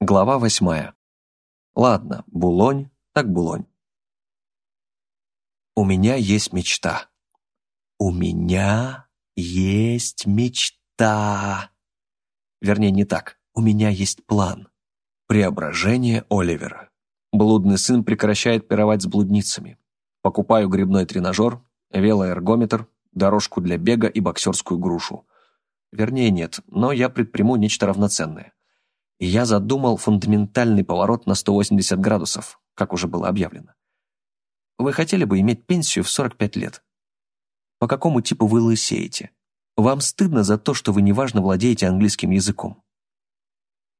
Глава восьмая. Ладно, Булонь, так Булонь. У меня есть мечта. У меня есть мечта. Вернее, не так. У меня есть план. Преображение Оливера. Блудный сын прекращает пировать с блудницами. Покупаю грибной тренажер, велоэргометр, дорожку для бега и боксерскую грушу. Вернее, нет, но я предприму нечто равноценное я задумал фундаментальный поворот на 180 градусов, как уже было объявлено. Вы хотели бы иметь пенсию в 45 лет? По какому типу вы лысеете? Вам стыдно за то, что вы неважно владеете английским языком.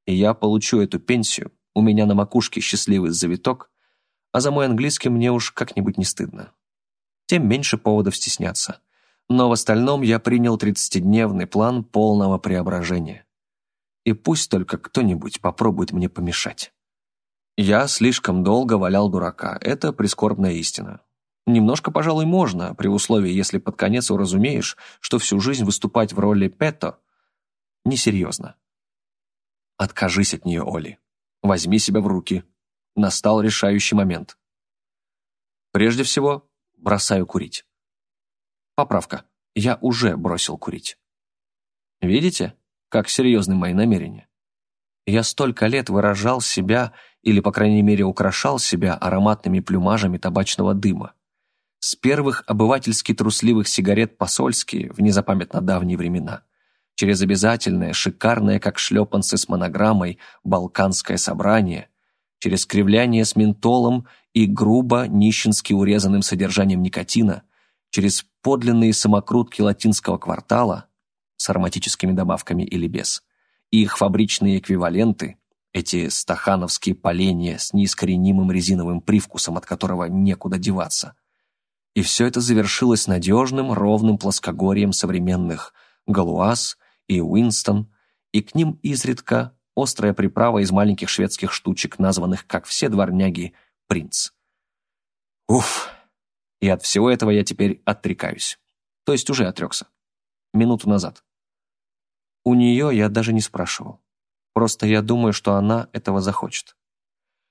Я получу эту пенсию, у меня на макушке счастливый завиток, а за мой английский мне уж как-нибудь не стыдно. Тем меньше поводов стесняться. Но в остальном я принял 30-дневный план полного преображения и пусть только кто-нибудь попробует мне помешать. Я слишком долго валял дурака, это прискорбная истина. Немножко, пожалуй, можно, при условии, если под конец уразумеешь, что всю жизнь выступать в роли Петто несерьезно. Откажись от нее, Оли. Возьми себя в руки. Настал решающий момент. Прежде всего, бросаю курить. Поправка. Я уже бросил курить. Видите? Как серьезны мои намерения. Я столько лет выражал себя, или, по крайней мере, украшал себя ароматными плюмажами табачного дыма. С первых обывательски трусливых сигарет посольские в незапамятно давние времена, через обязательное, шикарное, как шлепанцы с монограммой, балканское собрание, через кривляние с ментолом и грубо нищенски урезанным содержанием никотина, через подлинные самокрутки латинского квартала, с ароматическими добавками или без. Их фабричные эквиваленты, эти стахановские поленья с неискоренимым резиновым привкусом, от которого некуда деваться. И все это завершилось надежным, ровным плоскогорьем современных Галуаз и Уинстон, и к ним изредка острая приправа из маленьких шведских штучек, названных, как все дворняги, «принц». Уф! И от всего этого я теперь отрекаюсь. То есть уже отрекся. Минуту назад. У нее я даже не спрашивал. Просто я думаю, что она этого захочет.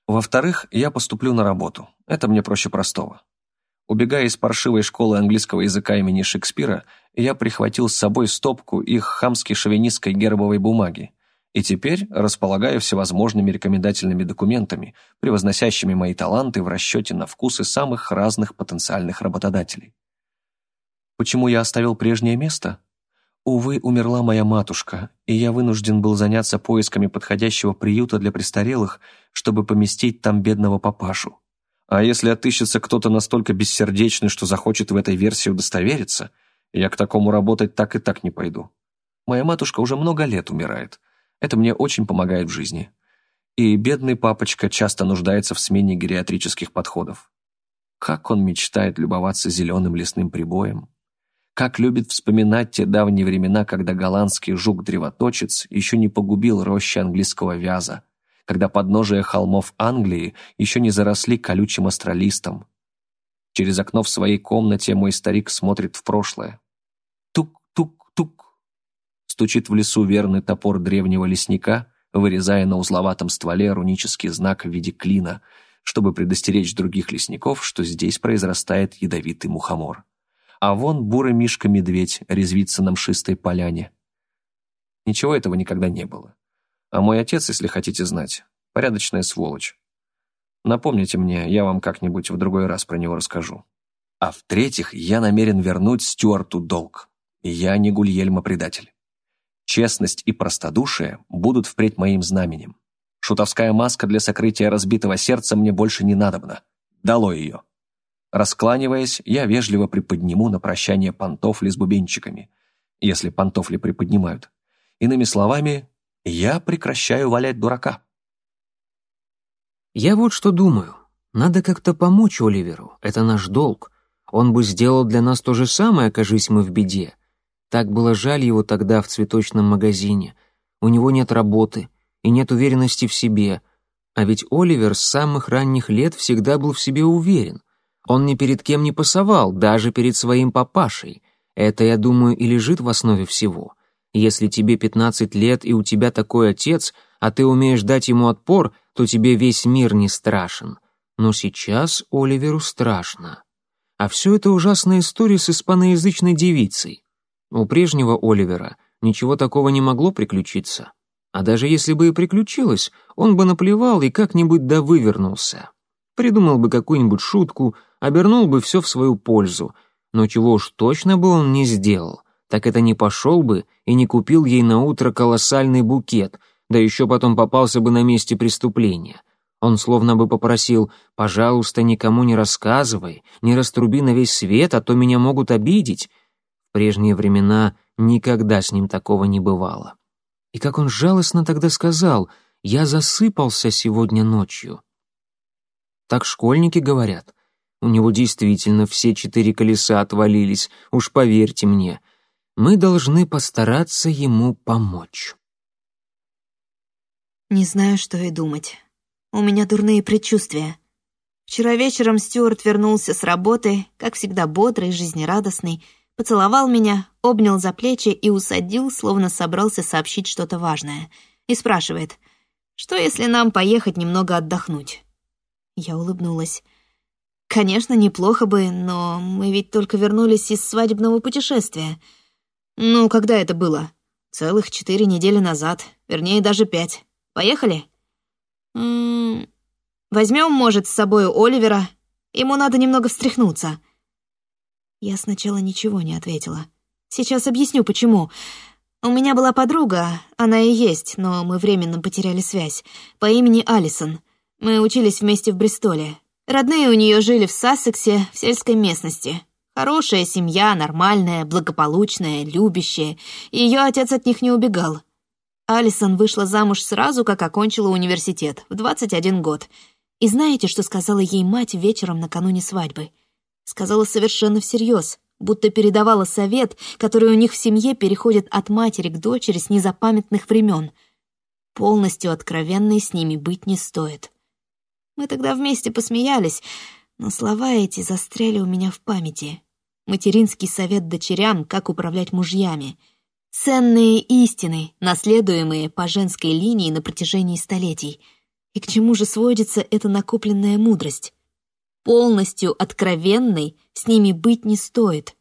Во-вторых, я поступлю на работу. Это мне проще простого. Убегая из паршивой школы английского языка имени Шекспира, я прихватил с собой стопку их хамски шовинистской гербовой бумаги, и теперь располагаю всевозможными рекомендательными документами, превозносящими мои таланты в расчете на вкусы самых разных потенциальных работодателей. Почему я оставил прежнее место? Увы, умерла моя матушка, и я вынужден был заняться поисками подходящего приюта для престарелых, чтобы поместить там бедного папашу. А если отыщется кто-то настолько бессердечный, что захочет в этой версии удостовериться, я к такому работать так и так не пойду. Моя матушка уже много лет умирает. Это мне очень помогает в жизни. И бедный папочка часто нуждается в смене гериатрических подходов. Как он мечтает любоваться зеленым лесным прибоем, как любит вспоминать те давние времена, когда голландский жук-древоточец еще не погубил рощи английского вяза, когда подножия холмов Англии еще не заросли колючим астролистом. Через окно в своей комнате мой старик смотрит в прошлое. Тук-тук-тук. Стучит в лесу верный топор древнего лесника, вырезая на узловатом стволе рунический знак в виде клина, чтобы предостеречь других лесников, что здесь произрастает ядовитый мухомор а вон бурый мишка-медведь резвится на мшистой поляне. Ничего этого никогда не было. А мой отец, если хотите знать, порядочная сволочь. Напомните мне, я вам как-нибудь в другой раз про него расскажу. А в-третьих, я намерен вернуть Стюарту долг. Я не Гульельма-предатель. Честность и простодушие будут впредь моим знаменем. Шутовская маска для сокрытия разбитого сердца мне больше не надобна. Дало ее. Раскланиваясь, я вежливо приподниму на прощание пантофли с бубенчиками, если пантофли приподнимают. Иными словами, я прекращаю валять дурака. Я вот что думаю. Надо как-то помочь Оливеру, это наш долг. Он бы сделал для нас то же самое, окажись мы в беде. Так было жаль его тогда в цветочном магазине. У него нет работы и нет уверенности в себе. А ведь Оливер с самых ранних лет всегда был в себе уверен. Он ни перед кем не пасовал, даже перед своим папашей. Это, я думаю, и лежит в основе всего. Если тебе 15 лет и у тебя такой отец, а ты умеешь дать ему отпор, то тебе весь мир не страшен. Но сейчас Оливеру страшно. А все это ужасная история с испаноязычной девицей. У прежнего Оливера ничего такого не могло приключиться. А даже если бы и приключилось, он бы наплевал и как-нибудь да вывернулся. Придумал бы какую-нибудь шутку, обернул бы все в свою пользу. Но чего уж точно бы он не сделал, так это не пошел бы и не купил ей на утро колоссальный букет, да еще потом попался бы на месте преступления. Он словно бы попросил «пожалуйста, никому не рассказывай, не раструби на весь свет, а то меня могут обидеть». В прежние времена никогда с ним такого не бывало. И как он жалостно тогда сказал «я засыпался сегодня ночью». Так школьники говорят. У него действительно все четыре колеса отвалились, уж поверьте мне. Мы должны постараться ему помочь. Не знаю, что и думать. У меня дурные предчувствия. Вчера вечером Стюарт вернулся с работы, как всегда бодрый, жизнерадостный, поцеловал меня, обнял за плечи и усадил, словно собрался сообщить что-то важное. И спрашивает, что если нам поехать немного отдохнуть? Я улыбнулась. Конечно, неплохо бы, но мы ведь только вернулись из свадебного путешествия. Ну, когда это было? Целых четыре недели назад, вернее, даже пять. Поехали? Возьмем, может, с собой Оливера. Ему надо немного встряхнуться. Я сначала ничего не ответила. Сейчас объясню, почему. У меня была подруга, она и есть, но мы временно потеряли связь, по имени Алисон. Мы учились вместе в Бристоле. Родные у нее жили в Сассексе, в сельской местности. Хорошая семья, нормальная, благополучная, любящая. Ее отец от них не убегал. Алисон вышла замуж сразу, как окончила университет, в 21 год. И знаете, что сказала ей мать вечером накануне свадьбы? Сказала совершенно всерьез, будто передавала совет, который у них в семье переходит от матери к дочери с незапамятных времен. Полностью откровенной с ними быть не стоит. Мы тогда вместе посмеялись, но слова эти застряли у меня в памяти. Материнский совет дочерям, как управлять мужьями. Ценные истины, наследуемые по женской линии на протяжении столетий — и к чему же сводится эта накопленная мудрость? Полностью откровенной с ними быть не стоит.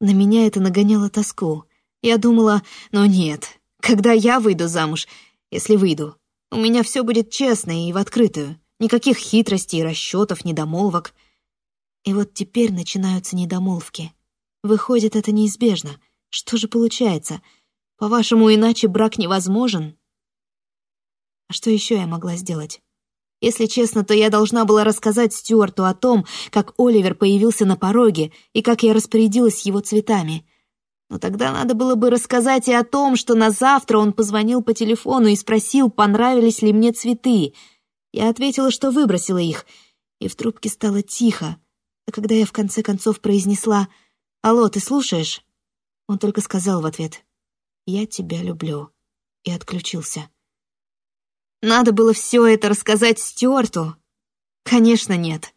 На меня это нагоняло тоску. Я думала, но нет, когда я выйду замуж, если выйду, у меня все будет честно и в открытую. Никаких хитростей, расчетов, недомолвок. И вот теперь начинаются недомолвки. Выходит, это неизбежно. Что же получается? По-вашему, иначе брак невозможен? А что еще я могла сделать? Если честно, то я должна была рассказать Стюарту о том, как Оливер появился на пороге и как я распорядилась его цветами. Но тогда надо было бы рассказать и о том, что на завтра он позвонил по телефону и спросил, понравились ли мне цветы. Я ответила, что выбросила их, и в трубке стало тихо. А когда я в конце концов произнесла «Алло, ты слушаешь?» Он только сказал в ответ «Я тебя люблю» и отключился. Надо было все это рассказать Стюарту? Конечно, нет.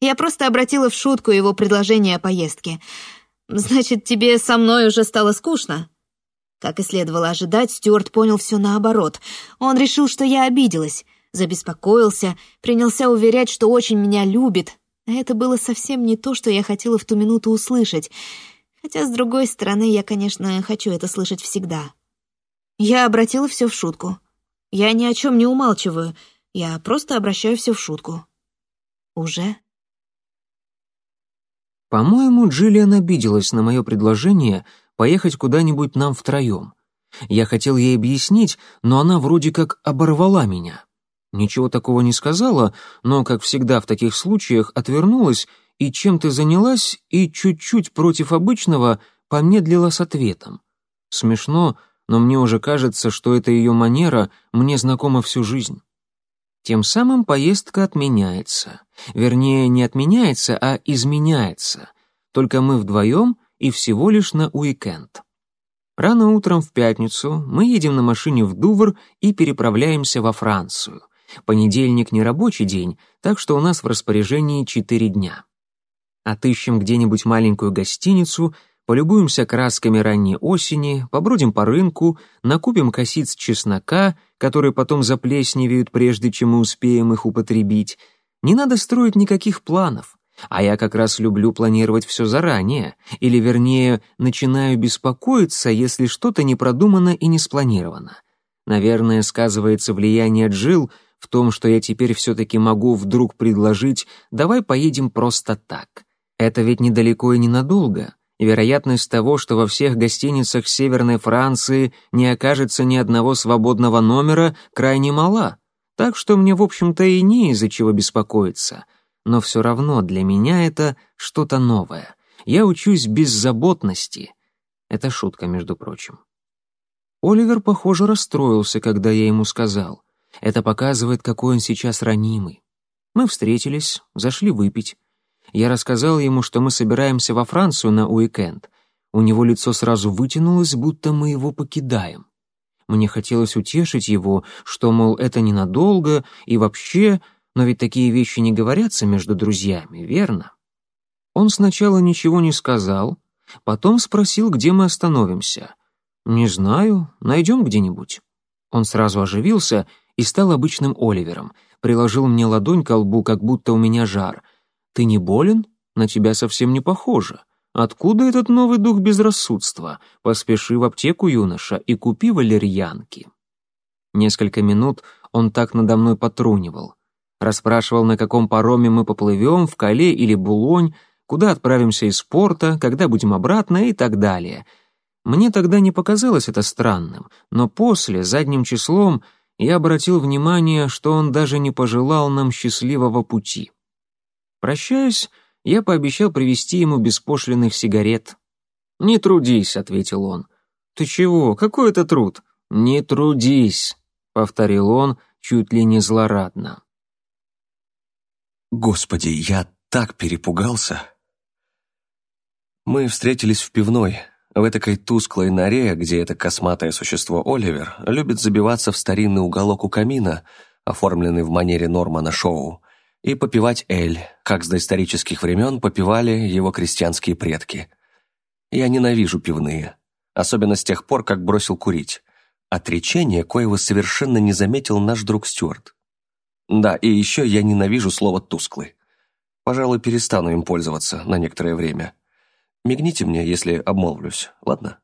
Я просто обратила в шутку его предложение о поездке. Значит, тебе со мной уже стало скучно? Как и следовало ожидать, Стюарт понял все наоборот. Он решил, что я обиделась, забеспокоился, принялся уверять, что очень меня любит. А это было совсем не то, что я хотела в ту минуту услышать. Хотя, с другой стороны, я, конечно, хочу это слышать всегда. Я обратила все в шутку. Я ни о чем не умалчиваю, я просто обращаю все в шутку. Уже? По-моему, Джиллиан обиделась на мое предложение поехать куда-нибудь нам втроем. Я хотел ей объяснить, но она вроде как оборвала меня. Ничего такого не сказала, но, как всегда в таких случаях, отвернулась и чем-то занялась и чуть-чуть против обычного помедлила с ответом. Смешно, но мне уже кажется, что эта ее манера мне знакома всю жизнь. Тем самым поездка отменяется. Вернее, не отменяется, а изменяется. Только мы вдвоем и всего лишь на уикенд. Рано утром в пятницу мы едем на машине в Дувр и переправляемся во Францию. Понедельник не рабочий день, так что у нас в распоряжении четыре дня. Отыщем где-нибудь маленькую гостиницу, полюбуемся красками ранней осени, побродим по рынку, накупим косиц чеснока, которые потом заплесневеют, прежде чем мы успеем их употребить. Не надо строить никаких планов. А я как раз люблю планировать все заранее, или, вернее, начинаю беспокоиться, если что-то не продумано и не спланировано. Наверное, сказывается влияние Джил в том, что я теперь все-таки могу вдруг предложить «давай поедем просто так». Это ведь недалеко и ненадолго, и вероятность того, что во всех гостиницах Северной Франции не окажется ни одного свободного номера, крайне мала. Так что мне, в общем-то, и не из-за чего беспокоиться — но все равно для меня это что-то новое. Я учусь беззаботности. Это шутка, между прочим. Оливер, похоже, расстроился, когда я ему сказал. Это показывает, какой он сейчас ранимый. Мы встретились, зашли выпить. Я рассказал ему, что мы собираемся во Францию на уикенд. У него лицо сразу вытянулось, будто мы его покидаем. Мне хотелось утешить его, что, мол, это ненадолго, и вообще но ведь такие вещи не говорятся между друзьями, верно? Он сначала ничего не сказал, потом спросил, где мы остановимся. «Не знаю, найдем где-нибудь». Он сразу оживился и стал обычным Оливером, приложил мне ладонь к лбу, как будто у меня жар. «Ты не болен? На тебя совсем не похоже. Откуда этот новый дух безрассудства? Поспеши в аптеку, юноша, и купи валерьянки». Несколько минут он так надо мной потрунивал. Расспрашивал, на каком пароме мы поплывем, в Кале или Булонь, куда отправимся из порта, когда будем обратно и так далее. Мне тогда не показалось это странным, но после, задним числом, я обратил внимание, что он даже не пожелал нам счастливого пути. Прощаясь, я пообещал привезти ему беспошлиных сигарет. «Не трудись», — ответил он. «Ты чего? Какой это труд?» «Не трудись», — повторил он чуть ли не злорадно. Господи, я так перепугался. Мы встретились в пивной, в этой тусклой норе, где это косматое существо Оливер любит забиваться в старинный уголок у камина, оформленный в манере Нормана Шоу, и попивать эль, как с доисторических времен попивали его крестьянские предки. Я ненавижу пивные, особенно с тех пор, как бросил курить. Отречение, коего совершенно не заметил наш друг Стюарт. Да, и еще я ненавижу слово «тусклый». Пожалуй, перестану им пользоваться на некоторое время. Мигните мне, если обмолвлюсь, ладно?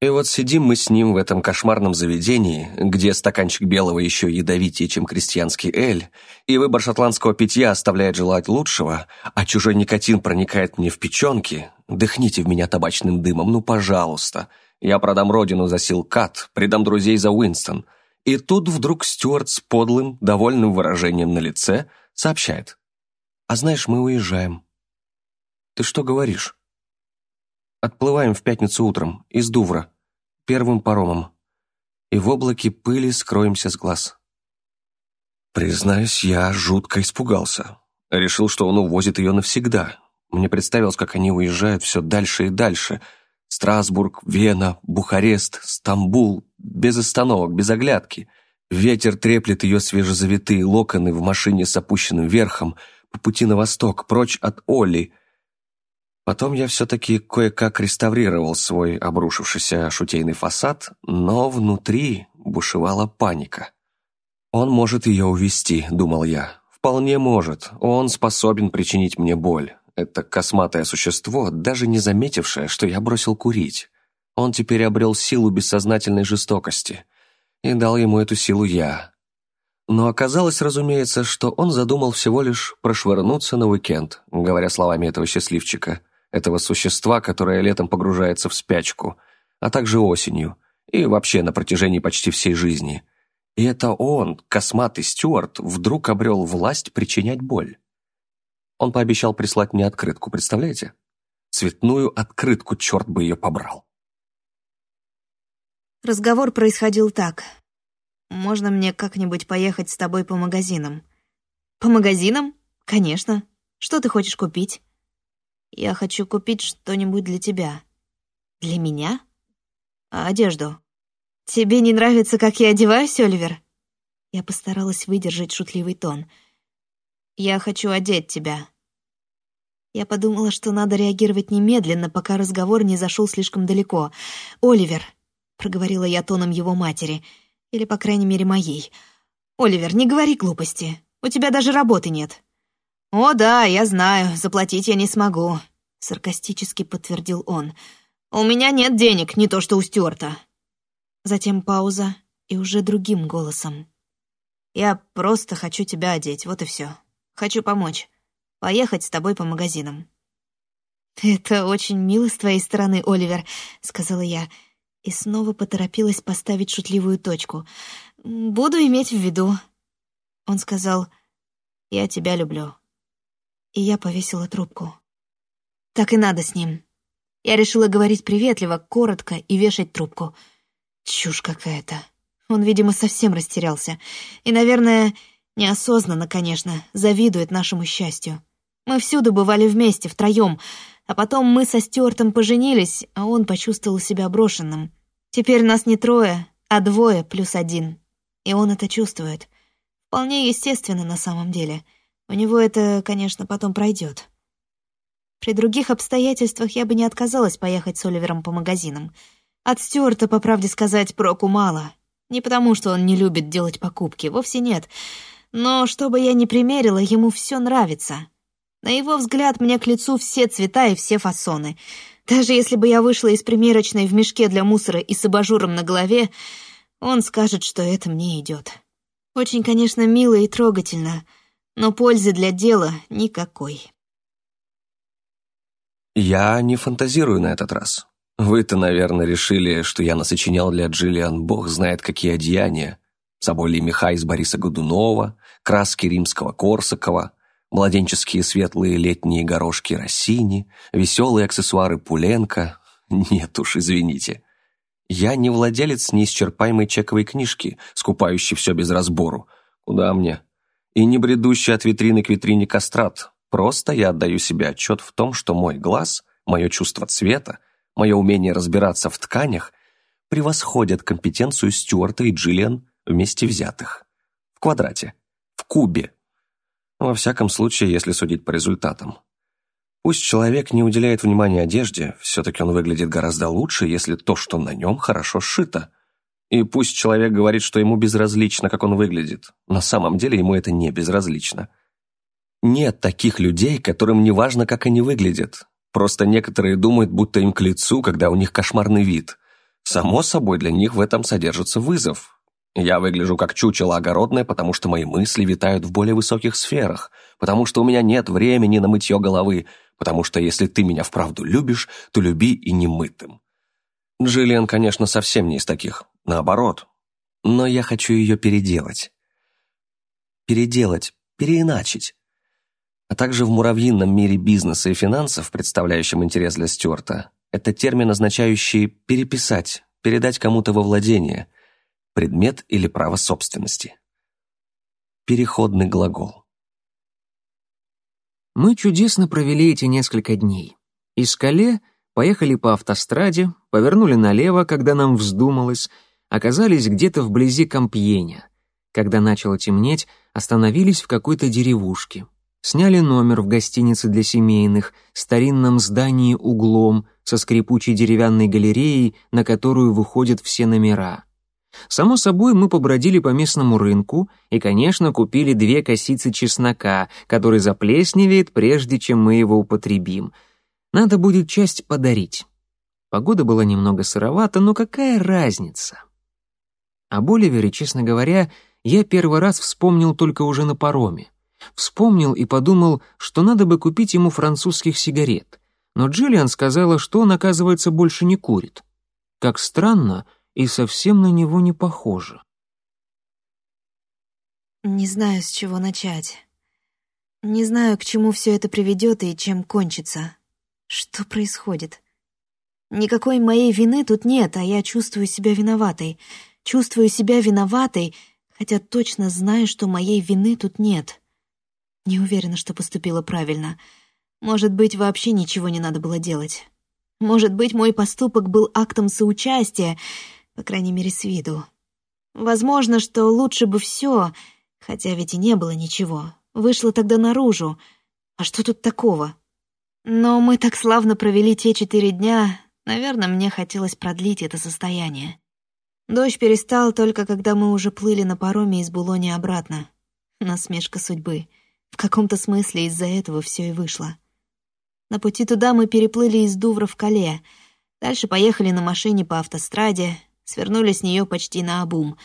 И вот сидим мы с ним в этом кошмарном заведении, где стаканчик белого еще ядовитее, чем крестьянский эль, и выбор шотландского питья оставляет желать лучшего, а чужой никотин проникает мне в печенки. Дыхните в меня табачным дымом, ну, пожалуйста. Я продам родину за силкат, предам друзей за Уинстон — и тут вдруг Стюарт с подлым, довольным выражением на лице сообщает. «А знаешь, мы уезжаем». «Ты что говоришь?» «Отплываем в пятницу утром, из Дувра, первым паромом, и в облаке пыли скроемся с глаз». Признаюсь, я жутко испугался. Решил, что он увозит ее навсегда. Мне представилось, как они уезжают все дальше и дальше — Страсбург, Вена, Бухарест, Стамбул, без остановок, без оглядки. Ветер треплет ее свежезавитые локоны в машине с опущенным верхом по пути на восток, прочь от Оли. Потом я все-таки кое-как реставрировал свой обрушившийся шутейный фасад, но внутри бушевала паника. «Он может ее увести», — думал я. «Вполне может. Он способен причинить мне боль. Это косматое существо, даже не заметившее, что я бросил курить. Он теперь обрел силу бессознательной жестокости. И дал ему эту силу я. Но оказалось, разумеется, что он задумал всего лишь прошвырнуться на уикенд, говоря словами этого счастливчика, этого существа, которое летом погружается в спячку, а также осенью, и вообще на протяжении почти всей жизни. И это он, косматый Стюарт, вдруг обрел власть причинять боль. Он пообещал прислать мне открытку, представляете? Цветную открытку, черт бы ее побрал. Разговор происходил так. «Можно мне как-нибудь поехать с тобой по магазинам?» «По магазинам? Конечно. Что ты хочешь купить?» «Я хочу купить что-нибудь для тебя». «Для меня?» «Одежду». «Тебе не нравится, как я одеваюсь, Оливер?» Я постаралась выдержать шутливый тон — я хочу одеть тебя». Я подумала, что надо реагировать немедленно, пока разговор не зашел слишком далеко. «Оливер», — проговорила я тоном его матери, или, по крайней мере, моей. «Оливер, не говори глупости. У тебя даже работы нет». «О, да, я знаю, заплатить я не смогу», — саркастически подтвердил он. «У меня нет денег, не то что у Стюарта». Затем пауза и уже другим голосом. «Я просто хочу тебя одеть, вот и все. Хочу помочь. Поехать с тобой по магазинам». «Это очень мило с твоей стороны, Оливер», — сказала я, и снова поторопилась поставить шутливую точку. «Буду иметь в виду». Он сказал, «Я тебя люблю». И я повесила трубку. Так и надо с ним. Я решила говорить приветливо, коротко и вешать трубку. Чушь какая-то. Он, видимо, совсем растерялся. И, наверное, неосознанно, конечно, завидует нашему счастью. Мы всюду бывали вместе, втроем, а потом мы со Стюартом поженились, а он почувствовал себя брошенным. Теперь нас не трое, а двое плюс один. И он это чувствует. Вполне естественно на самом деле. У него это, конечно, потом пройдет. При других обстоятельствах я бы не отказалась поехать с Оливером по магазинам. От Стюарта, по правде сказать, проку мало. Не потому, что он не любит делать покупки, вовсе нет. Но что бы я ни примерила, ему все нравится. На его взгляд мне к лицу все цвета и все фасоны. Даже если бы я вышла из примерочной в мешке для мусора и с абажуром на голове, он скажет, что это мне идет. Очень, конечно, мило и трогательно, но пользы для дела никакой. Я не фантазирую на этот раз. Вы-то, наверное, решили, что я насочинял для Джиллиан бог знает какие одеяния. Соболи меха из Бориса Годунова, краски римского Корсакова, младенческие светлые летние горошки Россини, веселые аксессуары Пуленко. Нет уж, извините. Я не владелец неисчерпаемой чековой книжки, скупающей все без разбору. Куда мне? И не бредущий от витрины к витрине кастрат. Просто я отдаю себе отчет в том, что мой глаз, мое чувство цвета, мое умение разбираться в тканях превосходят компетенцию Стюарта и Джиллиан вместе взятых. В квадрате. В кубе. Во всяком случае, если судить по результатам. Пусть человек не уделяет внимания одежде, все-таки он выглядит гораздо лучше, если то, что на нем, хорошо сшито. И пусть человек говорит, что ему безразлично, как он выглядит. На самом деле ему это не безразлично. Нет таких людей, которым не важно, как они выглядят. Просто некоторые думают, будто им к лицу, когда у них кошмарный вид. Само собой, для них в этом содержится вызов. Я выгляжу как чучело огородное, потому что мои мысли витают в более высоких сферах, потому что у меня нет времени на мытье головы, потому что если ты меня вправду любишь, то люби и немытым. Джиллиан, конечно, совсем не из таких, наоборот. Но я хочу ее переделать. Переделать, переиначить а также в муравьином мире бизнеса и финансов, представляющем интерес для Стюарта, это термин, означающий «переписать», «передать кому-то во владение», предмет или право собственности. Переходный глагол. Мы чудесно провели эти несколько дней. Из Кале поехали по автостраде, повернули налево, когда нам вздумалось, оказались где-то вблизи Кампьеня. Когда начало темнеть, остановились в какой-то деревушке, Сняли номер в гостинице для семейных, старинном здании углом, со скрипучей деревянной галереей, на которую выходят все номера. Само собой, мы побродили по местному рынку и, конечно, купили две косицы чеснока, который заплесневеет, прежде чем мы его употребим. Надо будет часть подарить. Погода была немного сыровата, но какая разница? Об Оливере, честно говоря, я первый раз вспомнил только уже на пароме. Вспомнил и подумал, что надо бы купить ему французских сигарет. Но Джиллиан сказала, что он, оказывается, больше не курит. Как странно и совсем на него не похоже. Не знаю, с чего начать. Не знаю, к чему все это приведет и чем кончится. Что происходит? Никакой моей вины тут нет, а я чувствую себя виноватой. Чувствую себя виноватой, хотя точно знаю, что моей вины тут нет. Не уверена, что поступила правильно. Может быть, вообще ничего не надо было делать. Может быть, мой поступок был актом соучастия, по крайней мере, с виду. Возможно, что лучше бы все, хотя ведь и не было ничего, вышло тогда наружу. А что тут такого? Но мы так славно провели те четыре дня, наверное, мне хотелось продлить это состояние. Дождь перестал только когда мы уже плыли на пароме из Булони обратно. Насмешка судьбы. В каком-то смысле из-за этого все и вышло. На пути туда мы переплыли из Дувра в Кале, дальше поехали на машине по автостраде, свернули с нее почти на обум.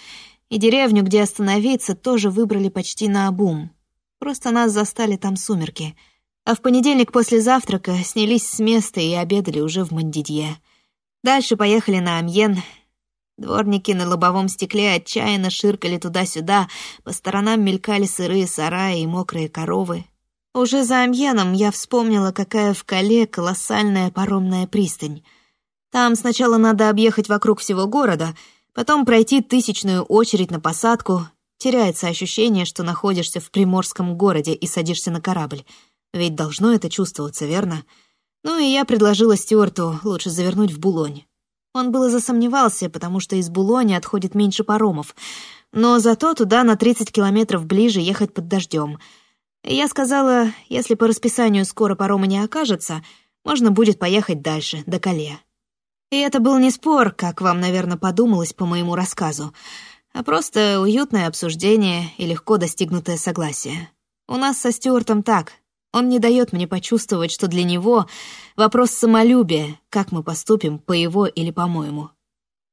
И деревню, где остановиться, тоже выбрали почти на обум. Просто нас застали там сумерки. А в понедельник после завтрака снялись с места и обедали уже в Мандидье. Дальше поехали на Амьен, Дворники на лобовом стекле отчаянно ширкали туда-сюда, по сторонам мелькали сырые сараи и мокрые коровы. Уже за Амьеном я вспомнила, какая в Кале колоссальная паромная пристань. Там сначала надо объехать вокруг всего города, потом пройти тысячную очередь на посадку. Теряется ощущение, что находишься в приморском городе и садишься на корабль. Ведь должно это чувствоваться, верно? Ну и я предложила Стюарту лучше завернуть в Булонь. Он было засомневался, потому что из Булони отходит меньше паромов, но зато туда на 30 километров ближе ехать под дождем. Я сказала, если по расписанию скоро парома не окажется, можно будет поехать дальше, до Кале. И это был не спор, как вам, наверное, подумалось по моему рассказу, а просто уютное обсуждение и легко достигнутое согласие. У нас со Стюартом так, он не дает мне почувствовать, что для него вопрос самолюбия, как мы поступим, по его или по-моему.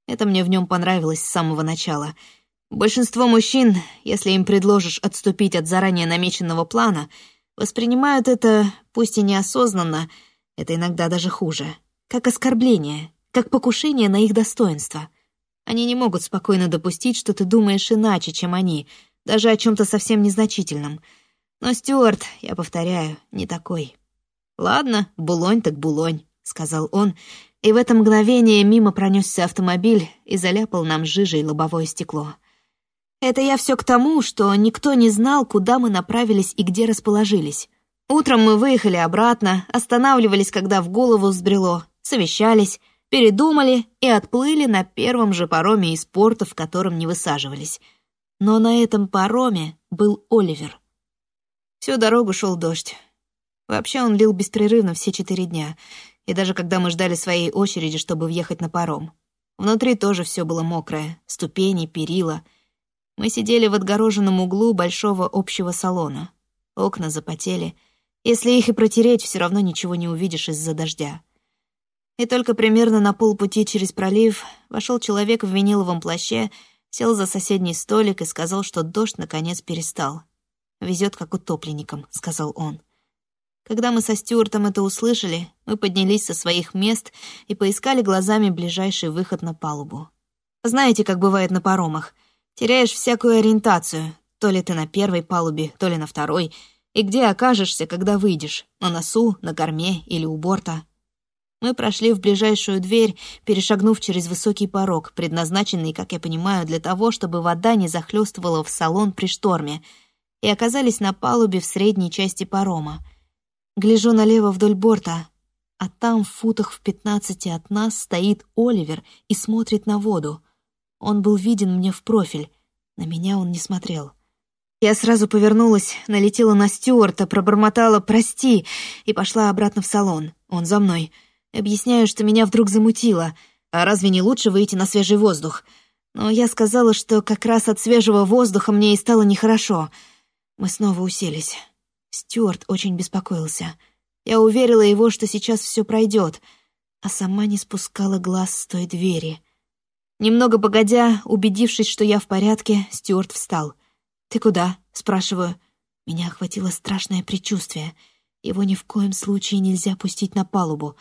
Это мне в нем понравилось с самого начала. Большинство мужчин, если им предложишь отступить от заранее намеченного плана, воспринимают это, пусть и неосознанно, это иногда даже хуже, как оскорбление, как покушение на их достоинство. Они не могут спокойно допустить, что ты думаешь иначе, чем они, даже о чем то совсем незначительном — но Стюарт, я повторяю, не такой. «Ладно, булонь так булонь», — сказал он, и в это мгновение мимо пронесся автомобиль и заляпал нам жижей лобовое стекло. Это я все к тому, что никто не знал, куда мы направились и где расположились. Утром мы выехали обратно, останавливались, когда в голову взбрело, совещались, передумали и отплыли на первом же пароме из порта, в котором не высаживались. Но на этом пароме был Оливер. Всю дорогу шел дождь. Вообще он лил беспрерывно все четыре дня, и даже когда мы ждали своей очереди, чтобы въехать на паром. Внутри тоже все было мокрое, ступени, перила. Мы сидели в отгороженном углу большого общего салона. Окна запотели. Если их и протереть, все равно ничего не увидишь из-за дождя. И только примерно на полпути через пролив вошел человек в виниловом плаще, сел за соседний столик и сказал, что дождь наконец перестал. Везет как утопленникам», — сказал он. Когда мы со Стюартом это услышали, мы поднялись со своих мест и поискали глазами ближайший выход на палубу. Знаете, как бывает на паромах. Теряешь всякую ориентацию. То ли ты на первой палубе, то ли на второй. И где окажешься, когда выйдешь? На носу, на корме или у борта? Мы прошли в ближайшую дверь, перешагнув через высокий порог, предназначенный, как я понимаю, для того, чтобы вода не захлестывала в салон при шторме — и оказались на палубе в средней части парома. Гляжу налево вдоль борта, а там в футах в пятнадцати от нас стоит Оливер и смотрит на воду. Он был виден мне в профиль, на меня он не смотрел. Я сразу повернулась, налетела на Стюарта, пробормотала «прости» и пошла обратно в салон. Он за мной. Объясняю, что меня вдруг замутило. А разве не лучше выйти на свежий воздух? Но я сказала, что как раз от свежего воздуха мне и стало нехорошо — мы снова уселись. Стюарт очень беспокоился. Я уверила его, что сейчас все пройдет, а сама не спускала глаз с той двери. Немного погодя, убедившись, что я в порядке, Стюарт встал. «Ты куда?» — спрашиваю. Меня охватило страшное предчувствие. Его ни в коем случае нельзя пустить на палубу.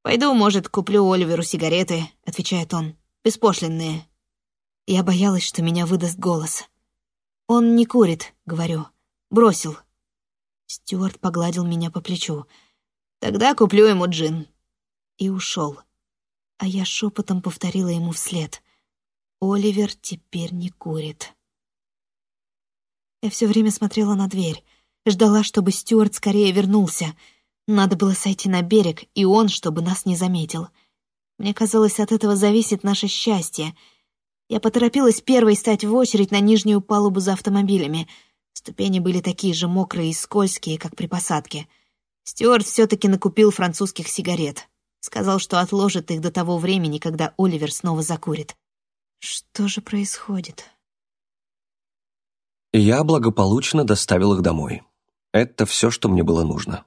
«Пойду, может, куплю Оливеру сигареты», — отвечает он. «Беспошлинные». Я боялась, что меня выдаст голос. «Он не курит», — говорю. «Бросил». Стюарт погладил меня по плечу. «Тогда куплю ему джин». И ушел. А я шепотом повторила ему вслед. «Оливер теперь не курит». Я все время смотрела на дверь, ждала, чтобы Стюарт скорее вернулся. Надо было сойти на берег, и он, чтобы нас не заметил. Мне казалось, от этого зависит наше счастье — я поторопилась первой стать в очередь на нижнюю палубу за автомобилями. Ступени были такие же мокрые и скользкие, как при посадке. Стюарт все-таки накупил французских сигарет. Сказал, что отложит их до того времени, когда Оливер снова закурит. Что же происходит? Я благополучно доставил их домой. Это все, что мне было нужно.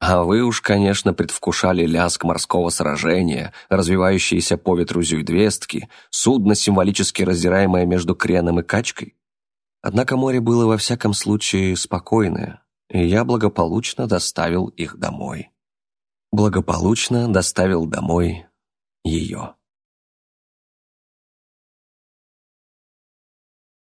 А вы уж, конечно, предвкушали лязг морского сражения, развивающиеся по ветру зюйдвестки, судно, символически раздираемое между креном и качкой. Однако море было во всяком случае спокойное, и я благополучно доставил их домой. Благополучно доставил домой ее.